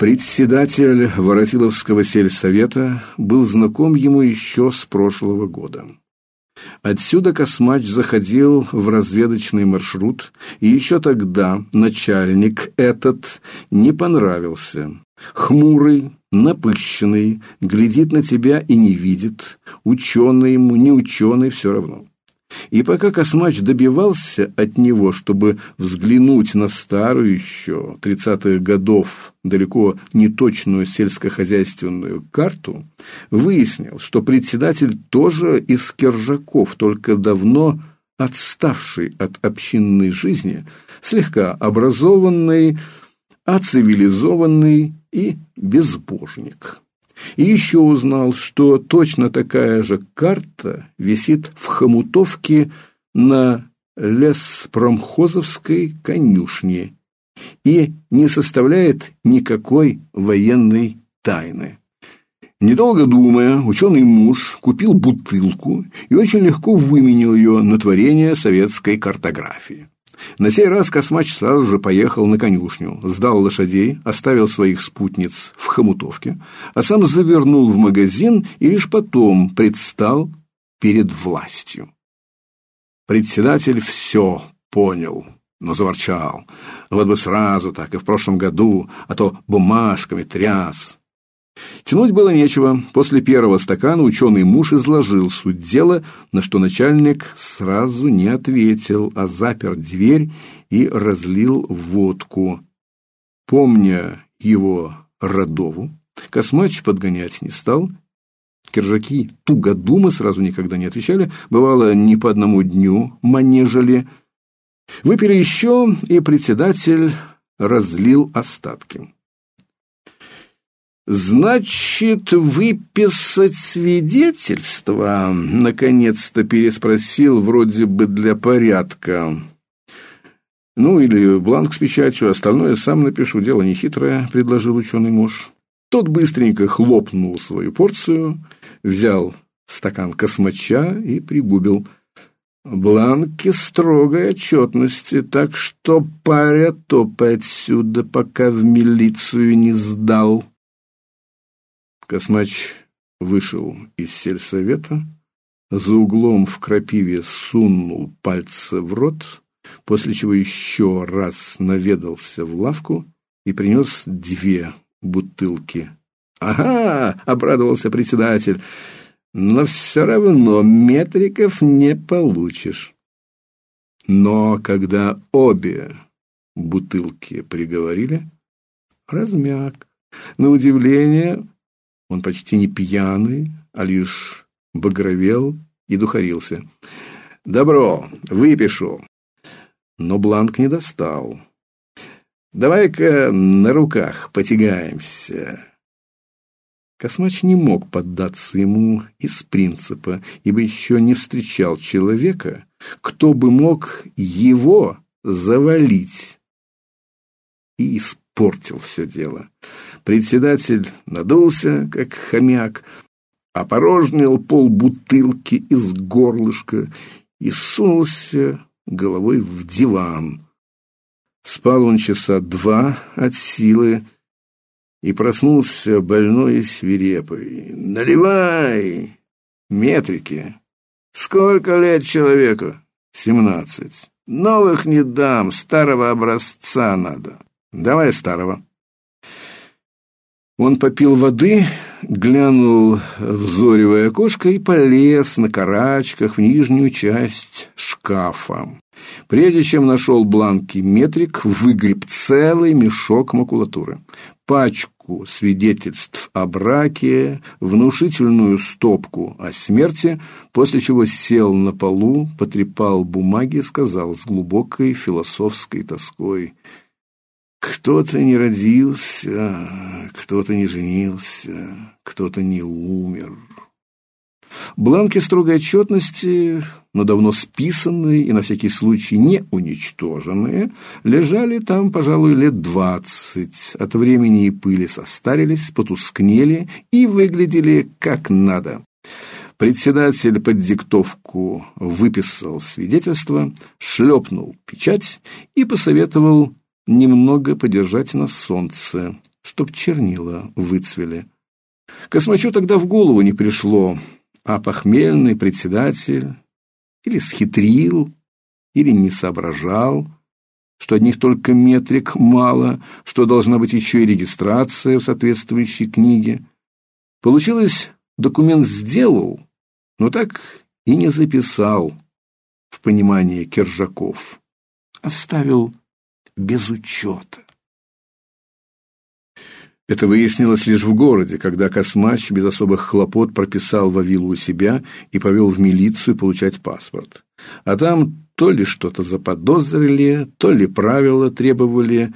Председатель Воротиловского сельсовета был знаком ему еще с прошлого года. Отсюда Космач заходил в разведочный маршрут, и еще тогда начальник этот не понравился. Хмурый, напыщенный, глядит на тебя и не видит, ученый ему, не ученый, все равно. И пока Космач добивался от него, чтобы взглянуть на старую еще тридцатых годов далеко не точную сельскохозяйственную карту, выяснил, что председатель тоже из Кержаков, только давно отставший от общинной жизни, слегка образованный, оцивилизованный и безбожник. И еще узнал, что точно такая же карта висит в хомутовке на леспромхозовской конюшне и не составляет никакой военной тайны. Недолго думая, ученый муж купил бутылку и очень легко выменил ее на творение советской картографии. На сей раз Космач сразу же поехал на конюшню, сдал лошадей, оставил своих спутниц в хомутовке, а сам завернул в магазин и лишь потом предстал перед властью. Председатель все понял, но заворчал. Вот бы сразу так и в прошлом году, а то бумажками тряс. Тянуть было нечего. После первого стакана ученый муж изложил суть дела, на что начальник сразу не ответил, а запер дверь и разлил водку. Помня его родову, Космач подгонять не стал. Киржаки тугодумы сразу никогда не отвечали, бывало, не по одному дню манежили. Выпили еще, и председатель разлил остатки. Значит, выписать свидетельство, наконец-то переспросил вроде бы для порядка. Ну или бланк с печатью, остальное сам напишу, дело не хитрое, предложил ученый муж. Тот быстренько хлопнул свою порцию, взял стакан космача и пригубил. Бланки строгой отчетности, так что паря топай отсюда, пока в милицию не сдал. Космач вышел из сельсовета, за углом в крапиве сунул пальцы в рот, после чего еще раз наведался в лавку и принес две бутылки. «Ага!» — обрадовался председатель. «Но все равно метриков не получишь». Но когда обе бутылки приговорили, размяк. На удивление он почти не пьяный, а лишь багровел и духарился. «Добро, выпишу». Но бланк не достал. «Давай-ка на руках потягаемся». Космач не мог поддаться ему из принципа, ибо еще не встречал человека, кто бы мог его завалить. И испортил все дело. Председатель надулся, как хомяк, опорожнил пол бутылки из горлышка и сунулся головой в диван. Спал он часа два от силы и проснулся больной и свирепый. «Наливай! Метрики! Сколько лет человеку? Семнадцать. Новых не дам, старого образца надо. Давай старого». Он попил воды, глянул в зоревое окошко и полез на карачках в нижнюю часть шкафа. Прежде чем нашел бланки метрик, выгреб целый мешок макулатуры, пачку свидетельств о браке, внушительную стопку о смерти, после чего сел на полу, потрепал бумаги и сказал с глубокой философской тоской – кто-то не родился, кто-то не женился, кто-то не умер. Бланки строгой отчетности, но давно списанные и на всякий случай не уничтоженные, лежали там, пожалуй, лет двадцать. От времени и пыли состарились, потускнели и выглядели как надо. Председатель под диктовку выписал свидетельство, шлепнул печать и посоветовал немного подержать на солнце. чтоб чернила выцвели. Космачу тогда в голову не пришло, а похмельный председатель или схитрил, или не соображал, что одних только метрик мало, что должна быть еще и регистрация в соответствующей книге. Получилось, документ сделал, но так и не записал в понимание Кержаков. Оставил без учета. Это выяснилось лишь в городе, когда Космач без особых хлопот прописал Вавилу у себя и повел в милицию получать паспорт. А там то ли что-то заподозрили, то ли правила требовали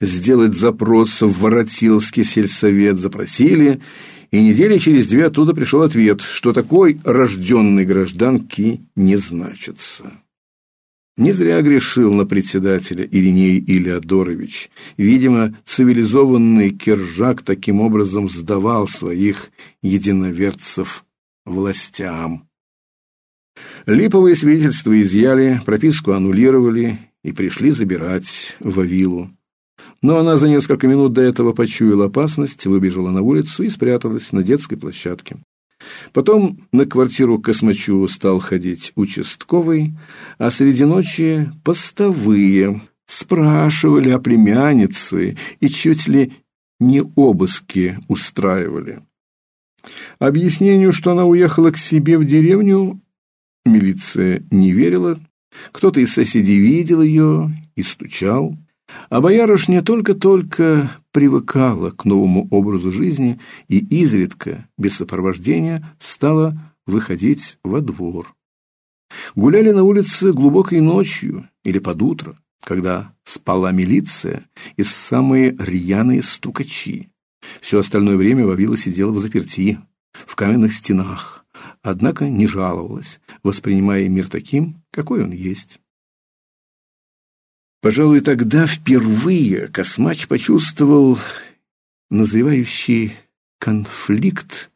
сделать запрос в Воротиловский сельсовет, запросили, и недели через две оттуда пришел ответ, что такой рожденной гражданки не значится. Не зря грешил на председателя Ириней Илиадорович. Видимо, цивилизованный Кержак таким образом сдавал своих единоверцев властям. Липовые свидетельства изъяли, прописку аннулировали и пришли забирать Вавилу. Но она за несколько минут до этого почуяла опасность, выбежала на улицу и спряталась на детской площадке. Потом на квартиру к Космачу стал ходить участковый, а среди ночи постовые спрашивали о племяннице и чуть ли не обыски устраивали. Объяснению, что она уехала к себе в деревню, милиция не верила. Кто-то из соседей видел ее и стучал. А боярышня только-только привыкала к новому образу жизни и изредка, без сопровождения, стала выходить во двор. Гуляли на улице глубокой ночью или под утро, когда спала милиция и самые рьяные стукачи. Все остальное время Вавила сидела в заперти, в каменных стенах, однако не жаловалась, воспринимая мир таким, какой он есть. Пожалуй, тогда впервые Космач почувствовал назревающий конфликт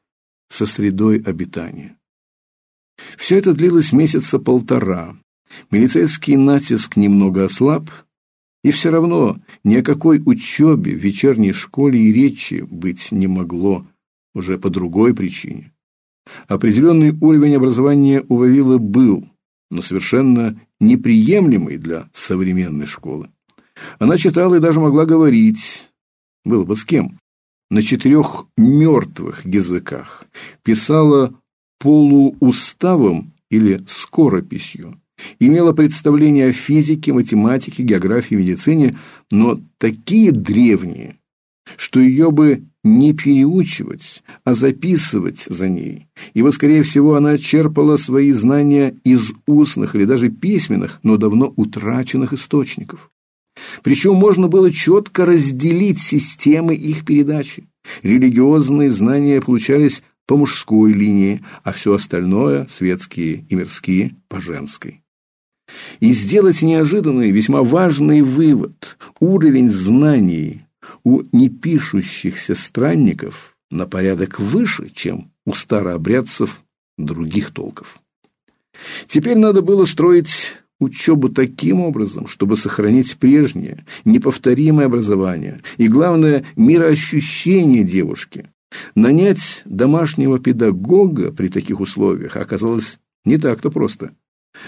со средой обитания. Все это длилось месяца полтора. Милицейский натиск немного ослаб, и все равно ни о какой учебе в вечерней школе и речи быть не могло, уже по другой причине. Определенный уровень образования у Вавилы был, но совершенно неприемлемый для современной школы. Она читала и даже могла говорить, было бы с кем, на четырех мертвых языках, писала полууставом или скорописью, имела представление о физике, математике, географии, медицине, но такие древние, что ее бы не переучивать, а записывать за ней. Ибо, скорее всего, она черпала свои знания из устных или даже письменных, но давно утраченных источников. Причем можно было четко разделить системы их передачи. Религиозные знания получались по мужской линии, а все остальное, светские и мирские, по женской. И сделать неожиданный, весьма важный вывод. Уровень знаний у непишущихся странников на порядок выше, чем у старообрядцев других толков. Теперь надо было строить учебу таким образом, чтобы сохранить прежнее, неповторимое образование и, главное, мироощущение девушки. Нанять домашнего педагога при таких условиях оказалось не так-то просто.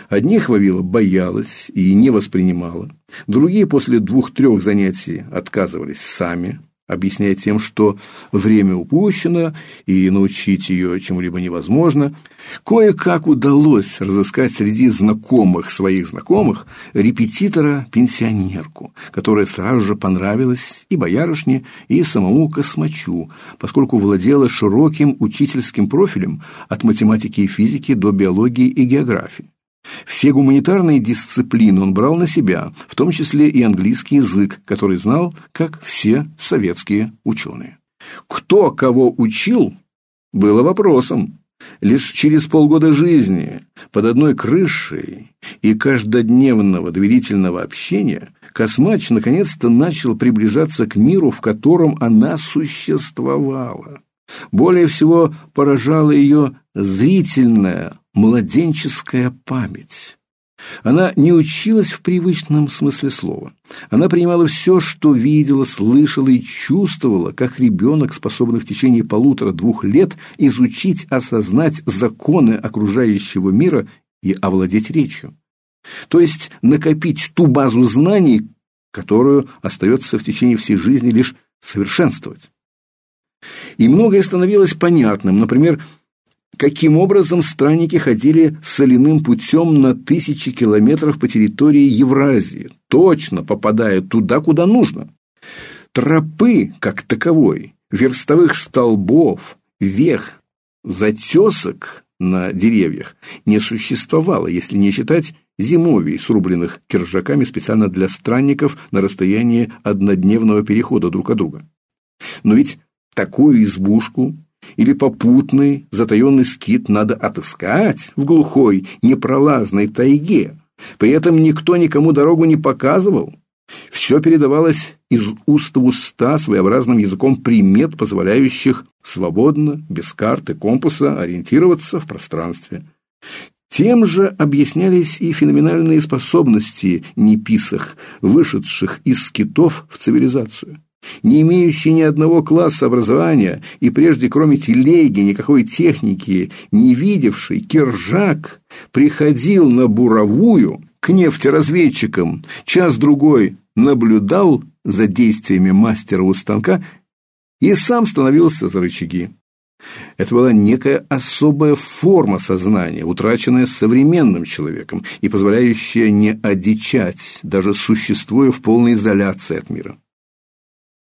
Одних Вавила боялась и не воспринимала, другие после двух-трех занятий отказывались сами, объясняя тем, что время упущено и научить ее чему-либо невозможно. Кое-как удалось разыскать среди знакомых своих знакомых репетитора-пенсионерку, которая сразу же понравилась и боярышне, и самому Космачу, поскольку владела широким учительским профилем от математики и физики до биологии и географии. Все гуманитарные дисциплины он брал на себя, в том числе и английский язык, который знал, как все советские ученые. Кто кого учил, было вопросом. Лишь через полгода жизни, под одной крышей и каждодневного доверительного общения, Космач наконец-то начал приближаться к миру, в котором она существовала. Более всего поражала ее зрительная, младенческая память. Она не училась в привычном смысле слова. Она принимала все, что видела, слышала и чувствовала, как ребенок, способный в течение полутора-двух лет изучить, осознать законы окружающего мира и овладеть речью. То есть накопить ту базу знаний, которую остается в течение всей жизни лишь совершенствовать. И многое становилось понятным. Например, каким образом странники ходили соляным путем на тысячи километров по территории Евразии, точно попадая туда, куда нужно. Тропы, как таковой, верстовых столбов, вех, затесок на деревьях не существовало, если не считать зимовий, срубленных киржаками специально для странников на расстоянии однодневного перехода друг от друга. Но ведь такую избушку или попутный затаенный скит надо отыскать в глухой, непролазной тайге. При этом никто никому дорогу не показывал. Все передавалось из уст в уста своеобразным языком примет, позволяющих свободно, без карты, компаса ориентироваться в пространстве. Тем же объяснялись и феноменальные способности неписах, вышедших из скитов в цивилизацию не имеющий ни одного класса образования и прежде кроме телеги никакой техники не видевший, Киржак приходил на буровую к нефтеразведчикам, час-другой наблюдал за действиями мастера у станка и сам становился за рычаги. Это была некая особая форма сознания, утраченная современным человеком и позволяющая не одичать, даже существуя в полной изоляции от мира.